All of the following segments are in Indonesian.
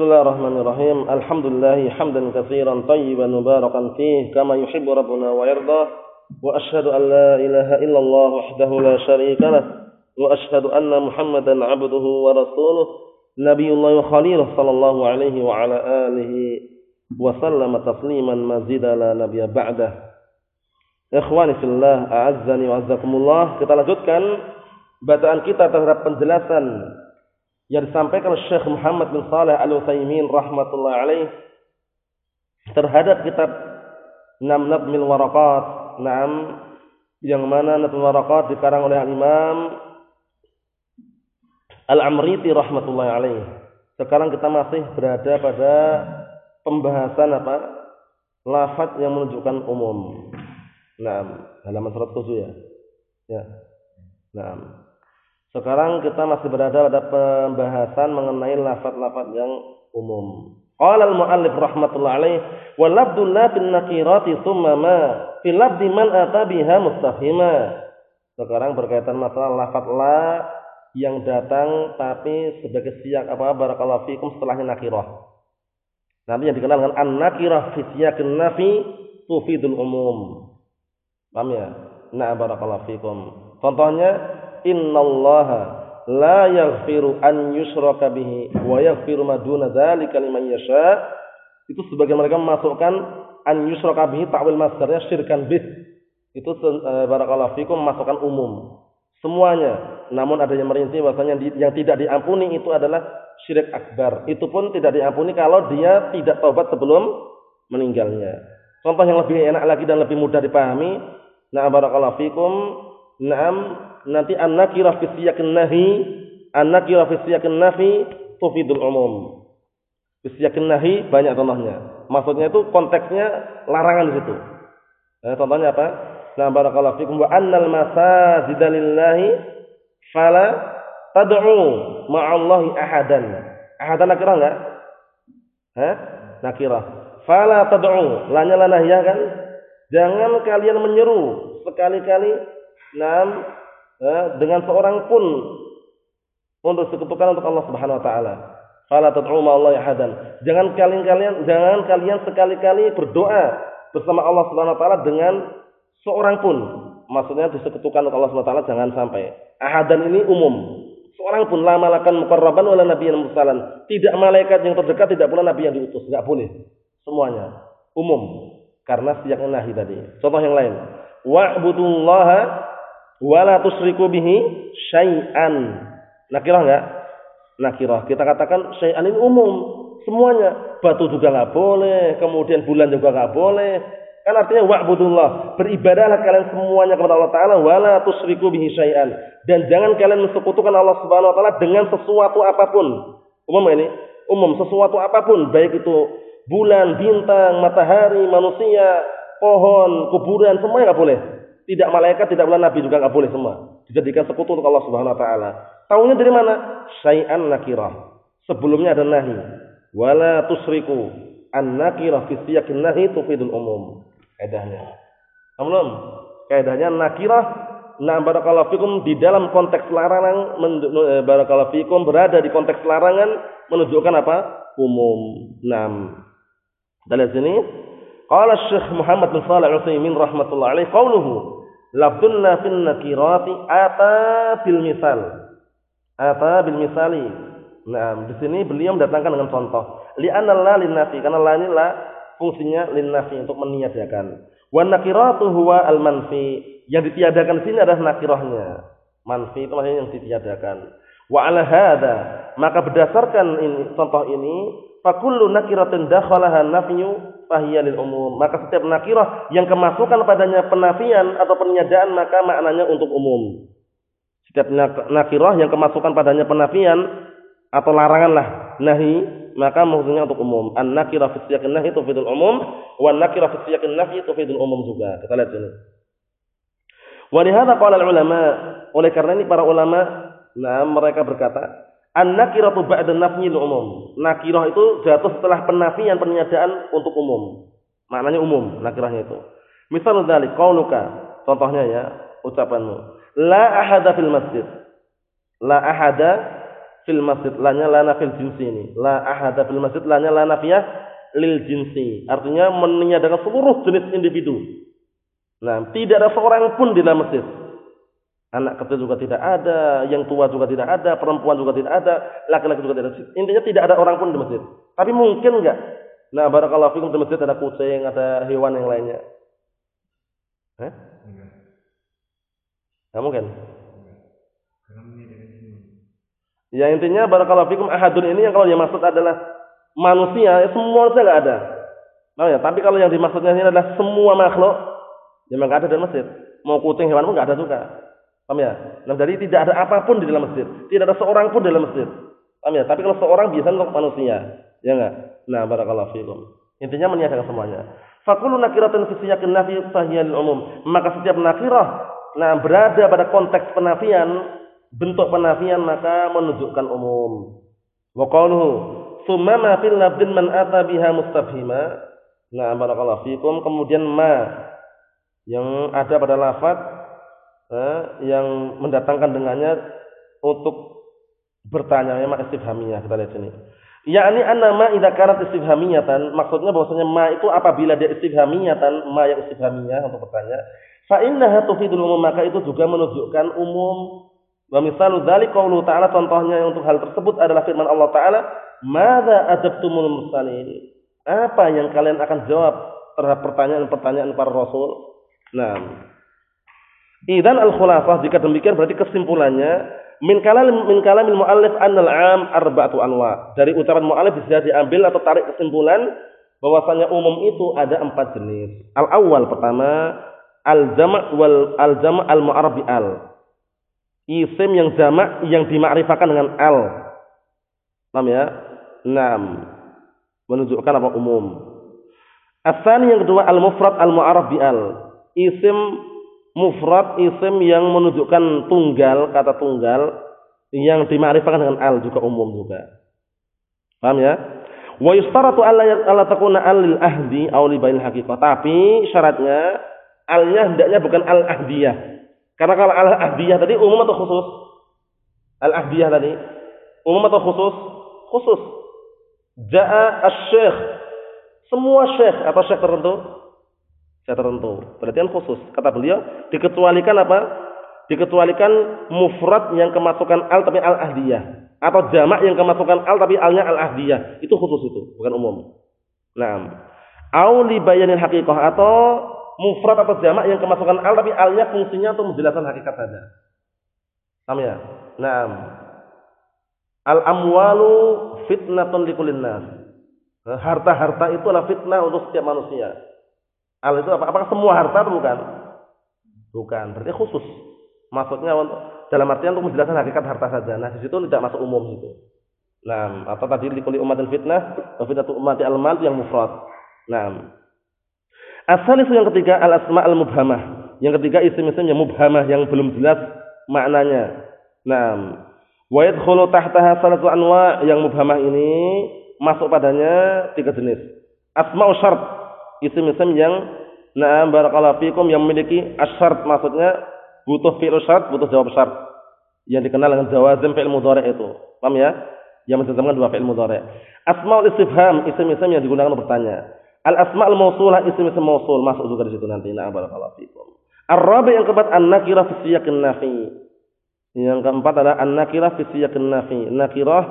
بسم الله الرحمن الرحيم. الحمد لله حمدا كثيرا طيبا مباركا فيه كما يحب ربنا ويرضى. وأشهد أن لا إله إلا الله وحده لا شريك له. وأشهد أن محمدا عبده ورسوله نبي الله وخليله صلى الله عليه وعلى آله وسلم تسليما مزيدا لا نبي بعده. إخواني في الله أعزني وعزكم الله. Kita lanjutkan bacaan kita terhadap penjelasan yang disampaikan Syekh Muhammad bin Saleh Al-Utsaimin rahimatullah alaih terhadap kitab Nam Nadmil Waraqat, Nam yang mana Nadmil Waraqat dikarang oleh Al-Imam Al-Amriti rahimatullah alaih. Sekarang kita masih berada pada pembahasan apa? Lafaz yang menunjukkan umum. Nah, halaman 107 ya. Ya. Nah, sekarang kita masih berada pada pembahasan mengenai lafaz-lafaz yang umum. Qala al-muallif rahmatullah alaih wa labdu la bin nakirati thumma ma fi labdi man ata biha mustafhima. Sekarang berkaitan masalah lafaz la yang datang tapi sebagai siyak apa barakallahu fikum setelahnya nakirah. Nanti yang dikenal dengan an-nakirah fi siyakin nafi tufidul umum. Paham ya? Nah barakallahu fikum. Contohnya innallaha la yaghfiru an wa yaghfiru ma duna dzalika liman yasha. Itu sebagian mereka memasukkan an yushraka bihi ta'wil masdarnya syirkan bih. Itu e, barakallahu fikum memasukkan umum. Semuanya. Namun ada yang merinci bahwasanya yang tidak diampuni itu adalah syirik akbar. Itu pun tidak diampuni kalau dia tidak taubat sebelum meninggalnya. Contoh yang lebih enak lagi dan lebih mudah dipahami. Nah barakallahu fikum Naam nanti an-nakirah fi siyakin nahi, an-nakirah fi siyakin nafi tufidul umum. Fi siyakin nahi banyak contohnya. Maksudnya itu konteksnya larangan di situ. Eh, contohnya apa? Nah, barakallahu fikum wa annal masajida lillahi fala tad'u ma'allahi ahadan. Ahadan nakirah enggak? Hah? Nakirah. Fala tad'u, lanya ya kan? Jangan kalian menyeru sekali-kali Nam, dengan seorang pun untuk sekutukan untuk Allah Subhanahu wa taala. Fala Allah ahadan. Jangan kalian-kalian jangan kalian sekali-kali berdoa bersama Allah Subhanahu wa taala dengan seorang pun. Maksudnya disekutukan untuk Allah Subhanahu wa taala jangan sampai. Ahadan ini umum. Seorang pun la malakan muqarraban wala nabiyyan mursalan. Tidak malaikat yang terdekat, tidak pula nabi yang diutus. Enggak boleh. Semuanya umum. Karena sejak nahi tadi. Contoh yang lain. Wa'budullaha wala tusriku bihi syai'an. Nakirah enggak? Nakirah. Kita katakan syai'an ini umum, semuanya. Batu juga enggak boleh, kemudian bulan juga enggak boleh. Kan artinya wa'budullah, beribadahlah kalian semuanya kepada Allah taala wala tusriku bihi syai'an. Dan jangan kalian mensekutukan Allah Subhanahu wa taala dengan sesuatu apa pun. Umum ini, umum sesuatu apa pun, baik itu bulan, bintang, matahari, manusia, pohon, kuburan, semuanya enggak boleh. Tidak malaikat, tidak pula nabi juga nggak boleh semua. Dijadikan sekutu untuk Allah Subhanahu wa taala. Tahunya dari mana? Syai'an nakirah. Sebelumnya ada nahi. Wala tusriku an nakirah fi siyakin nahi tufidul umum. Kaidahnya. Belum? Kaidahnya nakirah Nah barakallahu fikum di dalam konteks larangan eh, barakallahu fikum berada di konteks larangan menunjukkan apa? Umum. Nam. Lihat sini. Qala Syekh Muhammad bin Shalih Al-Utsaimin rahimatullah alaihi qauluhu Labdunna fin nakirati ata bil misal. Ata bil misali. Nah, di sini beliau mendatangkan dengan contoh. Li'anna la lin nafi karena la ini la fungsinya lin nafi untuk meniadakan. Wa nakiratu huwa al manfi. Yang ditiadakan di sini adalah nakirahnya. Manfi itu maksudnya yang ditiadakan. Wa ala hada, maka berdasarkan ini contoh ini, fakullu nakiratin dakhalaha nafyu fahiyalil umum. Maka setiap nakirah yang kemasukan padanya penafian atau peniadaan maka maknanya untuk umum. Setiap nakirah yang kemasukan padanya penafian atau larangan lah nahi maka maksudnya untuk umum. An nakirah fi siyaqin nahi tufidul umum wa nakirah fi siyaqin nahi tufidul umum juga. Kita lihat ini. Wa lihadza qala ulama oleh karena ini para ulama nah mereka berkata An-nakiratu ba'da nafyil umum. Nakirah itu jatuh setelah penafian peniadaan untuk umum. Maknanya umum nakirahnya itu. Misal dari qauluka, contohnya ya, ucapanmu. La ahada fil masjid. La ahada fil masjid lanya la nafil jinsi ini. La ahada fil masjid lanya la nafiyah lil jinsi. Artinya meniadakan seluruh jenis individu. Nah, tidak ada seorang pun di dalam masjid. Anak kecil juga tidak ada, yang tua juga tidak ada, perempuan juga tidak ada, laki-laki juga tidak ada. Intinya tidak ada orang pun di masjid. Tapi mungkin enggak? Nah, barakallahu fikum di masjid ada kucing, ada hewan yang lainnya. Eh? Enggak mungkin. Ya intinya barakallahu fikum ahadun ini yang kalau yang maksud adalah manusia, ya semua manusia enggak ada. Nah, ya, tapi kalau yang dimaksudnya ini adalah semua makhluk, ya enggak ada di masjid. Mau kucing hewan pun enggak ada juga. Paham ya? Nah, jadi tidak ada apa pun di dalam masjid. Tidak ada seorang pun di dalam masjid. Paham ya? Tapi kalau seorang biasanya untuk manusia, ya enggak? Nah, barakallahu fikum. Intinya meniadakan semuanya. Fakulu nakiratan fi siyakin nafi sahihal umum. Maka setiap nakirah nah berada pada konteks penafian bentuk penafian maka menunjukkan umum. Wa qawluhu summa ma fil labdin man ata biha mustabhima. Nah, barakallahu fikum. Kemudian ma yang ada pada lafaz eh, yang mendatangkan dengannya untuk bertanya memang istifhamiyah kita lihat sini. Yakni anna ma idza kanat istifhamiyatan maksudnya bahwasanya ma itu apabila dia istifhamiyatan ma yang istifhamiyah untuk bertanya fa innaha tufidul umum maka itu juga menunjukkan umum Wa misalu dzalik ta'ala contohnya untuk hal tersebut adalah firman Allah taala, "Madza adabtumul mursalin?" Apa yang kalian akan jawab terhadap pertanyaan-pertanyaan para rasul? Nah, Idan al-khulasah jika demikian berarti kesimpulannya min kalam min kalamil muallif annal am arba'atu anwa. Dari ucapan muallif bisa diambil atau tarik kesimpulan bahwasanya umum itu ada empat jenis. Al awal pertama al jama' wal al jama' al isim yang jamak yang dimakrifakan dengan al. Paham ya? Naam. Menunjukkan apa umum. Asani yang kedua al-mufrad al-mu'arraf bi al. Isim mufrad isim yang menunjukkan tunggal, kata tunggal yang dimakrifakan dengan al juga umum juga. Paham ya? Wa yustaratu alla alla takuna al lil ahdi aw li bainil haqiqah. Tapi syaratnya alnya hendaknya bukan al ahdiyah karena kalau al-ahdiyah tadi umum atau khusus? Al-ahdiyah tadi umum atau khusus? Khusus. Ja'a asy-syekh. Semua syekh atau syekh tertentu? Tertentu. Kan khusus. Kata beliau, dikecualikan apa? Dikecualikan mufrad yang kemasukan al tapi al-ahdiyah atau jamak yang kemasukan al tapi alnya al-ahdiyah. Itu khusus itu, bukan umum. Nah, au li haqiqah atau mufrad atau jamak yang kemasukan al tapi alnya fungsinya untuk menjelaskan hakikat saja. Paham ya? Naam. Al amwalu fitnatun likulin. Harta-harta itu adalah fitnah untuk setiap manusia. Al itu apa? Apakah semua harta atau bukan? Bukan. Berarti khusus. Maksudnya untuk dalam artian untuk menjelaskan hakikat harta saja. Nah, di situ tidak masuk umum itu. Nah, atau tadi likuli umatin fitnah, fitnatu umati al-mal yang mufrad. Nah, Asal itu yang ketiga al asma al mubhamah. Yang ketiga isim-isim yang mubhamah yang belum jelas maknanya. Nah, wa yadkhulu tahtaha salatu anwa yang mubhamah ini masuk padanya tiga jenis. Asma syart, isim-isim yang nah barakallahu fikum yang memiliki asyart maksudnya butuh fi'il syart, butuh jawab syart. Yang dikenal dengan jawazim fi'il mudhari itu. Paham ya? Yang mencantumkan dua fi'il mudhari. Asmaul istifham, isim-isim yang digunakan untuk bertanya. Al asma al mausulah isim isim mausul masuk juga di situ nanti. Nah, barakallahu fikum. Ar-rabi yang keempat an-nakirah fi siyaqin nafi. Yang keempat adalah an-nakirah fi siyaqin nafi. Nakirah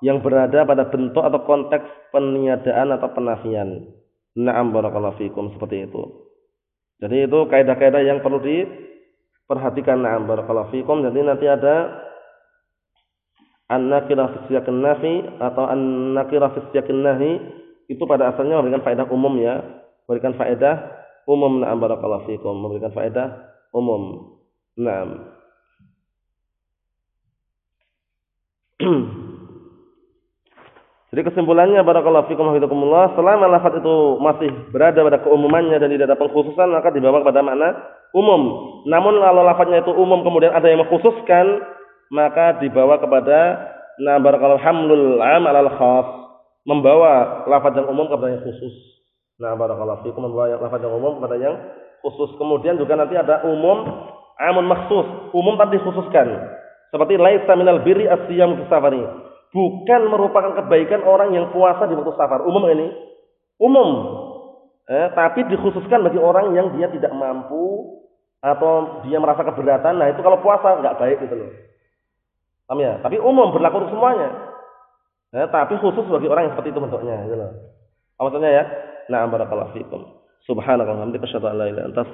yang berada pada bentuk atau konteks peniadaan atau penafian. Na'am barakallahu fikum seperti itu. Jadi itu kaidah-kaidah yang perlu diperhatikan na'am barakallahu fikum. Jadi nanti ada an-nakirah fi siyaqin nafi atau an-nakirah fi siyaqin nahi itu pada asalnya memberikan faedah umum ya, memberikan faedah umum na'am barakallahu fikum, memberikan faedah umum. Naam. Jadi kesimpulannya barakallahu fikum hafizakumullah, selama lafaz itu masih berada pada keumumannya dan tidak ada pengkhususan maka dibawa pada makna umum. Namun kalau lafaznya itu umum kemudian ada yang mengkhususkan maka dibawa kepada na barakallahu hamlul am alal khas membawa lafaz yang umum kepada yang khusus. Nah, barakallahu fikum membawa lafaz yang umum kepada yang khusus. Kemudian juga nanti ada umum amun maksus, umum tapi dikhususkan. Seperti laisa minal birri safari. Bukan merupakan kebaikan orang yang puasa di waktu safar. Umum ini. Umum. Eh, tapi dikhususkan bagi orang yang dia tidak mampu atau dia merasa keberatan. Nah, itu kalau puasa nggak baik gitu loh. Paham ya? Tapi umum berlaku untuk semuanya. Eh, tapi khusus bagi orang yang seperti itu bentuknya gitu loh. Maksudnya ya? Nah, barakallahu fikum. Subhanallah, wa bihamdika asyhadu an la ilaha illa.